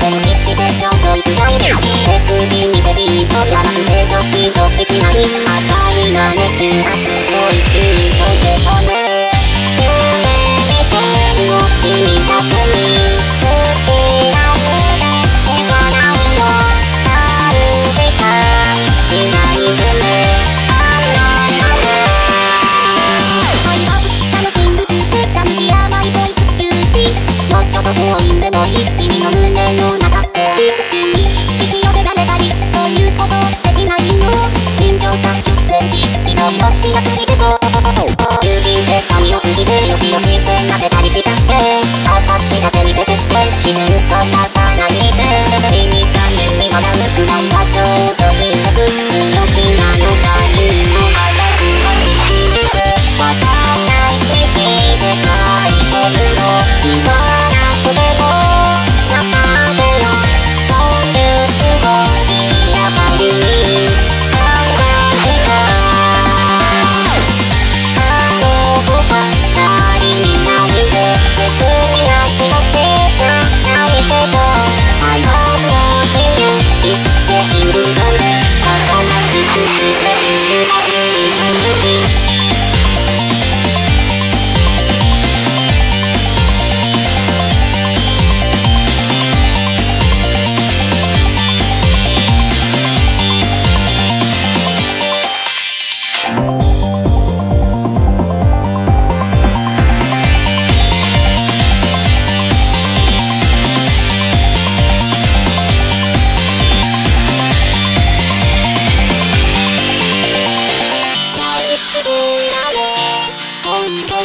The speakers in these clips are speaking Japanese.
風くら首にベビーやらくてドキドキしない赤いな熱がすごいしいとけね郵便で紙を過ぎてよしよしって立てたりしちゃって。私だけに出てって自然さがさないで死にために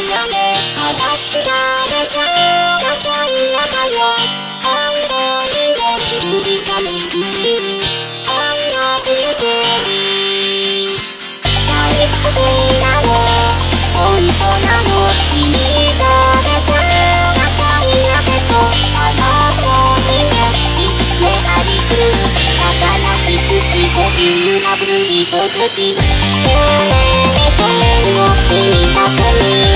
私が出ちゃうだけ嫌だよ本当にできる理解に I love you. baby 大好きなの本当なの君が出ちゃうだけ嫌でしょあなたの人間いつねありくるだからキスして You love me 僕に夢見てるの君だ